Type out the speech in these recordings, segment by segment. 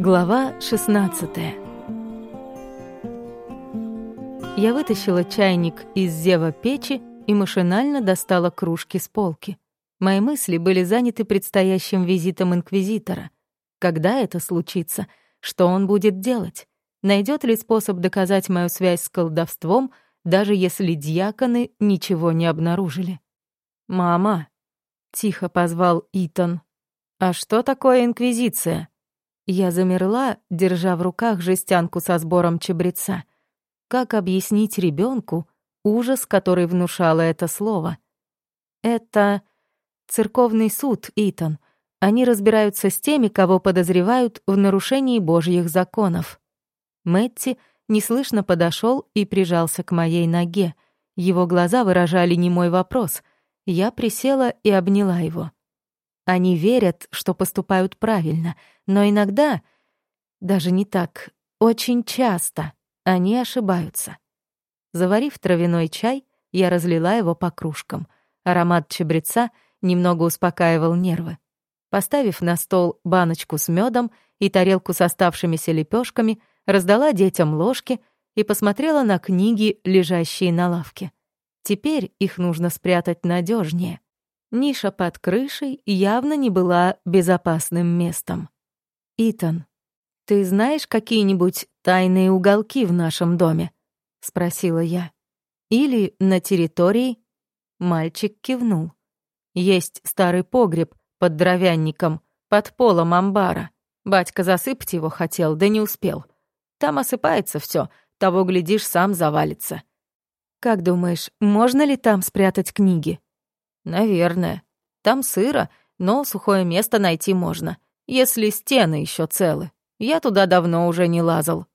Глава 16 Я вытащила чайник из зева печи и машинально достала кружки с полки. Мои мысли были заняты предстоящим визитом инквизитора. Когда это случится? Что он будет делать? Найдет ли способ доказать мою связь с колдовством, даже если дьяконы ничего не обнаружили? «Мама!» — тихо позвал Итан. «А что такое инквизиция?» Я замерла, держа в руках жестянку со сбором чабреца. Как объяснить ребенку ужас, который внушало это слово? Это церковный суд, Итан. Они разбираются с теми, кого подозревают в нарушении божьих законов. Мэтти неслышно подошел и прижался к моей ноге. Его глаза выражали немой вопрос. Я присела и обняла его. Они верят, что поступают правильно, но иногда, даже не так, очень часто они ошибаются. Заварив травяной чай, я разлила его по кружкам. Аромат чабреца немного успокаивал нервы. Поставив на стол баночку с медом и тарелку с оставшимися лепешками, раздала детям ложки и посмотрела на книги, лежащие на лавке. Теперь их нужно спрятать надежнее. Ниша под крышей явно не была безопасным местом. «Итан, ты знаешь какие-нибудь тайные уголки в нашем доме?» — спросила я. «Или на территории?» Мальчик кивнул. «Есть старый погреб под дровянником, под полом амбара. Батька засыпать его хотел, да не успел. Там осыпается все, того, глядишь, сам завалится. Как думаешь, можно ли там спрятать книги?» «Наверное. Там сыро, но сухое место найти можно, если стены еще целы. Я туда давно уже не лазал».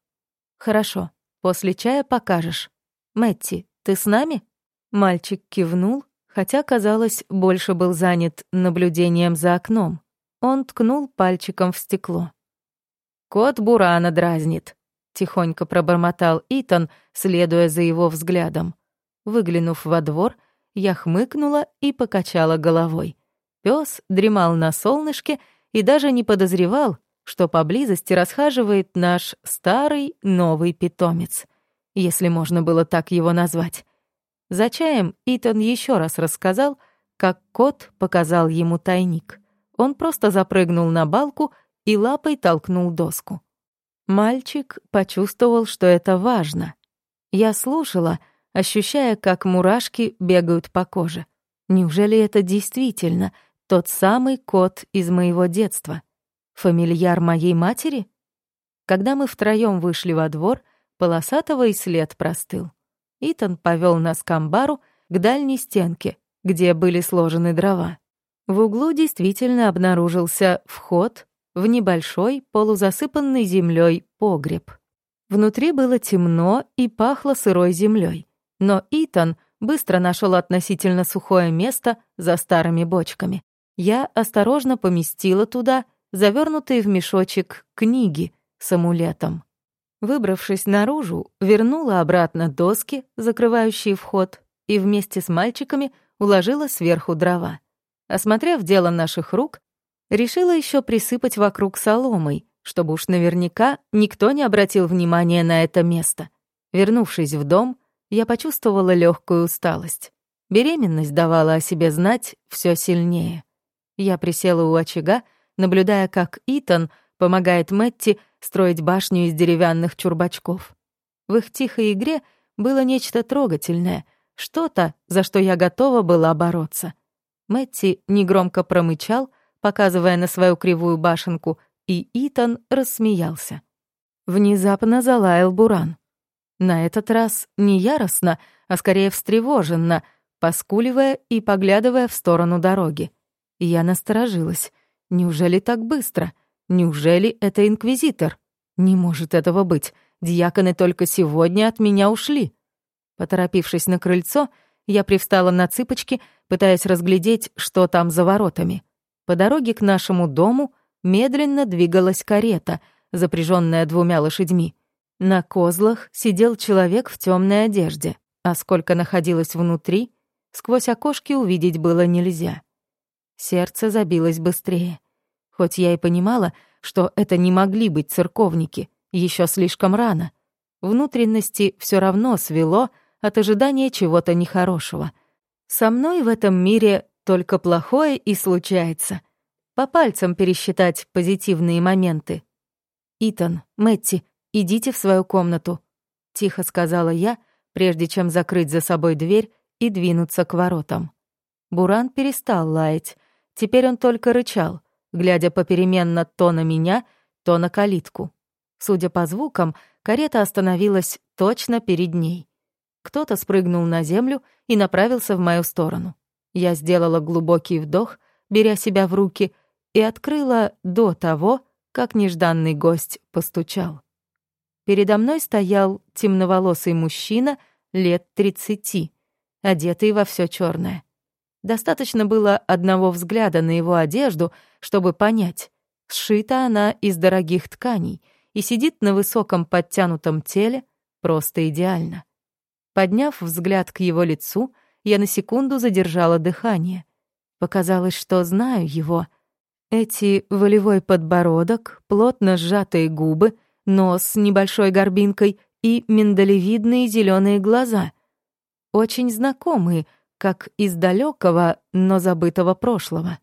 «Хорошо. После чая покажешь. Мэтти, ты с нами?» Мальчик кивнул, хотя, казалось, больше был занят наблюдением за окном. Он ткнул пальчиком в стекло. «Кот Бурана дразнит», — тихонько пробормотал Итан, следуя за его взглядом. Выглянув во двор, я хмыкнула и покачала головой. Пёс дремал на солнышке и даже не подозревал, что поблизости расхаживает наш старый новый питомец, если можно было так его назвать. За чаем Итан еще раз рассказал, как кот показал ему тайник. Он просто запрыгнул на балку и лапой толкнул доску. Мальчик почувствовал, что это важно. Я слушала — ощущая, как мурашки бегают по коже. Неужели это действительно тот самый кот из моего детства? Фамильяр моей матери? Когда мы втроём вышли во двор, полосатого и след простыл. Итан повел нас к амбару, к дальней стенке, где были сложены дрова. В углу действительно обнаружился вход в небольшой, полузасыпанный землей погреб. Внутри было темно и пахло сырой землей. Но Итан быстро нашел относительно сухое место за старыми бочками. Я осторожно поместила туда завернутые в мешочек книги с амулетом. Выбравшись наружу, вернула обратно доски, закрывающие вход, и вместе с мальчиками уложила сверху дрова. Осмотрев дело наших рук, решила еще присыпать вокруг соломой, чтобы уж наверняка никто не обратил внимания на это место. Вернувшись в дом, я почувствовала легкую усталость. Беременность давала о себе знать все сильнее. Я присела у очага, наблюдая, как Итан помогает Мэтти строить башню из деревянных чурбачков. В их тихой игре было нечто трогательное, что-то, за что я готова была бороться. Мэтти негромко промычал, показывая на свою кривую башенку, и Итан рассмеялся. Внезапно залаял буран. На этот раз не яростно, а скорее встревоженно, поскуливая и поглядывая в сторону дороги. Я насторожилась. Неужели так быстро? Неужели это инквизитор? Не может этого быть. Дьяконы только сегодня от меня ушли. Поторопившись на крыльцо, я привстала на цыпочки, пытаясь разглядеть, что там за воротами. По дороге к нашему дому медленно двигалась карета, запряженная двумя лошадьми. На козлах сидел человек в темной одежде, а сколько находилось внутри, сквозь окошки увидеть было нельзя. Сердце забилось быстрее. Хоть я и понимала, что это не могли быть церковники, еще слишком рано. Внутренности все равно свело от ожидания чего-то нехорошего. Со мной в этом мире только плохое и случается. По пальцам пересчитать позитивные моменты. «Итан, Мэтти, идите в свою комнату», — тихо сказала я, прежде чем закрыть за собой дверь и двинуться к воротам. Буран перестал лаять. Теперь он только рычал, глядя попеременно то на меня, то на калитку. Судя по звукам, карета остановилась точно перед ней. Кто-то спрыгнул на землю и направился в мою сторону. Я сделала глубокий вдох, беря себя в руки, и открыла до того, как нежданный гость постучал. Передо мной стоял темноволосый мужчина лет тридцати, одетый во все черное. Достаточно было одного взгляда на его одежду, чтобы понять, сшита она из дорогих тканей и сидит на высоком подтянутом теле просто идеально. Подняв взгляд к его лицу, я на секунду задержала дыхание. Показалось, что знаю его. Эти волевой подбородок, плотно сжатые губы, нос с небольшой горбинкой и миндалевидные зеленые глаза. Очень знакомые, как из далекого, но забытого прошлого.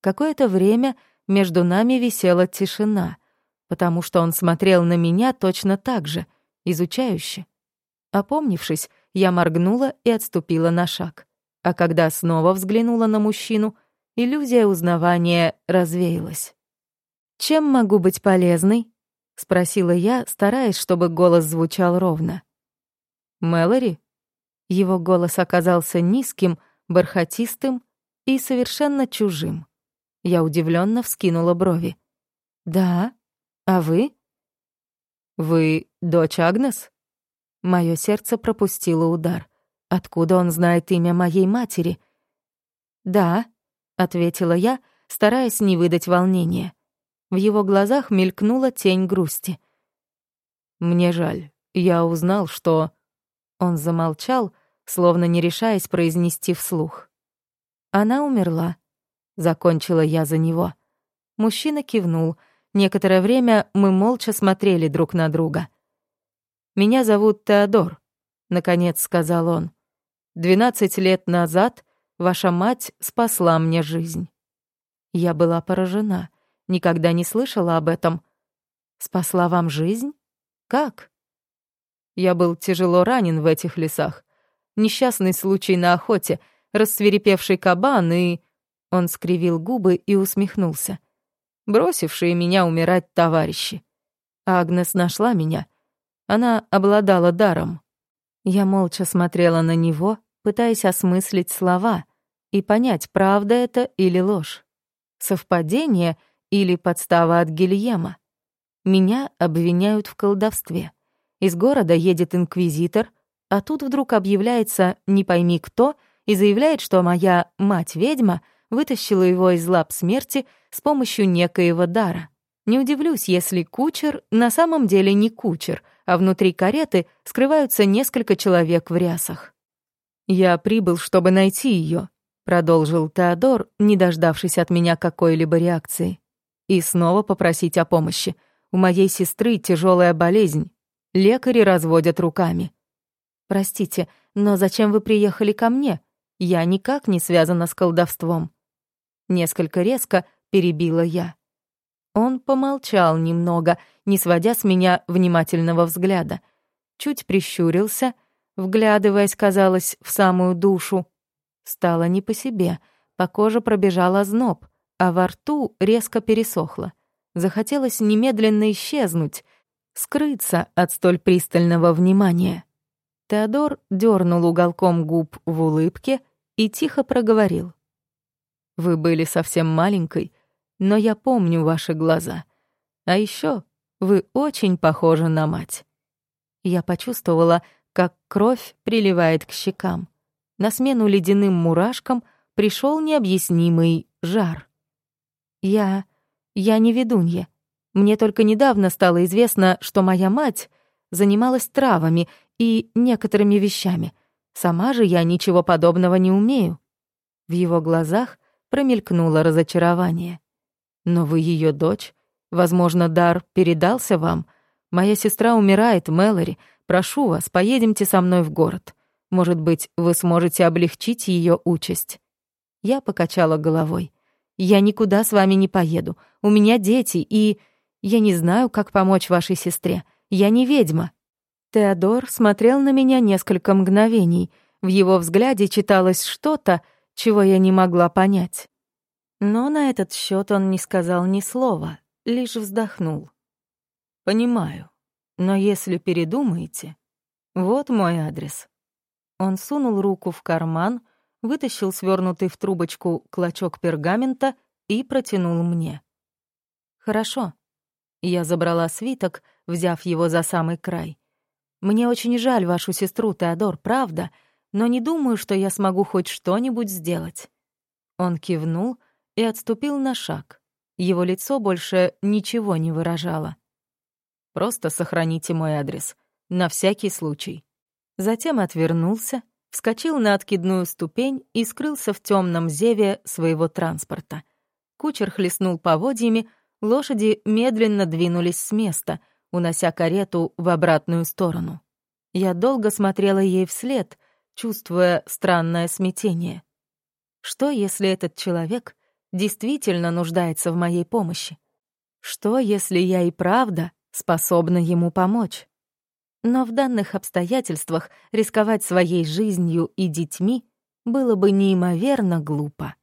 Какое-то время между нами висела тишина, потому что он смотрел на меня точно так же, изучающе. Опомнившись, я моргнула и отступила на шаг. А когда снова взглянула на мужчину, иллюзия узнавания развеялась. «Чем могу быть полезной?» — спросила я, стараясь, чтобы голос звучал ровно. «Мэлори?» Его голос оказался низким, бархатистым и совершенно чужим. Я удивленно вскинула брови. «Да? А вы?» «Вы дочь Агнес?» Мое сердце пропустило удар. Откуда он знает имя моей матери? «Да», — ответила я, стараясь не выдать волнения. В его глазах мелькнула тень грусти. «Мне жаль. Я узнал, что...» Он замолчал, словно не решаясь произнести вслух. «Она умерла», — закончила я за него. Мужчина кивнул. Некоторое время мы молча смотрели друг на друга. «Меня зовут Теодор», — наконец сказал он. «Двенадцать лет назад ваша мать спасла мне жизнь». Я была поражена, никогда не слышала об этом. «Спасла вам жизнь? Как?» Я был тяжело ранен в этих лесах. Несчастный случай на охоте, рассверепевший кабан и... Он скривил губы и усмехнулся. Бросившие меня умирать товарищи. Агнес нашла меня — она обладала даром. Я молча смотрела на него, пытаясь осмыслить слова и понять, правда это или ложь. Совпадение или подстава от Гильема. Меня обвиняют в колдовстве. Из города едет инквизитор, а тут вдруг объявляется не пойми кто и заявляет, что моя мать-ведьма вытащила его из лап смерти с помощью некоего дара. Не удивлюсь, если кучер на самом деле не кучер — а внутри кареты скрываются несколько человек в рясах. «Я прибыл, чтобы найти ее, продолжил Теодор, не дождавшись от меня какой-либо реакции. «И снова попросить о помощи. У моей сестры тяжелая болезнь. Лекари разводят руками». «Простите, но зачем вы приехали ко мне? Я никак не связана с колдовством». Несколько резко перебила я. Он помолчал немного, не сводя с меня внимательного взгляда. Чуть прищурился, вглядываясь, казалось, в самую душу. Стало не по себе, по коже пробежал озноб, а во рту резко пересохло. Захотелось немедленно исчезнуть, скрыться от столь пристального внимания. Теодор дернул уголком губ в улыбке и тихо проговорил. «Вы были совсем маленькой, но я помню ваши глаза. А еще вы очень похожи на мать». Я почувствовала, как кровь приливает к щекам. На смену ледяным мурашкам пришел необъяснимый жар. «Я... я не ведунья. Мне только недавно стало известно, что моя мать занималась травами и некоторыми вещами. Сама же я ничего подобного не умею». В его глазах промелькнуло разочарование. Но вы ее дочь Возможно, дар передался вам. Моя сестра умирает, Мэлори. Прошу вас, поедемте со мной в город. Может быть, вы сможете облегчить ее участь». Я покачала головой. «Я никуда с вами не поеду. У меня дети, и... Я не знаю, как помочь вашей сестре. Я не ведьма». Теодор смотрел на меня несколько мгновений. В его взгляде читалось что-то, чего я не могла понять. Но на этот счет он не сказал ни слова, лишь вздохнул. «Понимаю, но если передумаете, вот мой адрес». Он сунул руку в карман, вытащил свернутый в трубочку клочок пергамента и протянул мне. «Хорошо». Я забрала свиток, взяв его за самый край. «Мне очень жаль вашу сестру, Теодор, правда, но не думаю, что я смогу хоть что-нибудь сделать». Он кивнул и отступил на шаг. Его лицо больше ничего не выражало. «Просто сохраните мой адрес. На всякий случай». Затем отвернулся, вскочил на откидную ступень и скрылся в темном зеве своего транспорта. Кучер хлестнул поводьями, лошади медленно двинулись с места, унося карету в обратную сторону. Я долго смотрела ей вслед, чувствуя странное смятение. Что, если этот человек действительно нуждается в моей помощи? Что, если я и правда способна ему помочь? Но в данных обстоятельствах рисковать своей жизнью и детьми было бы неимоверно глупо.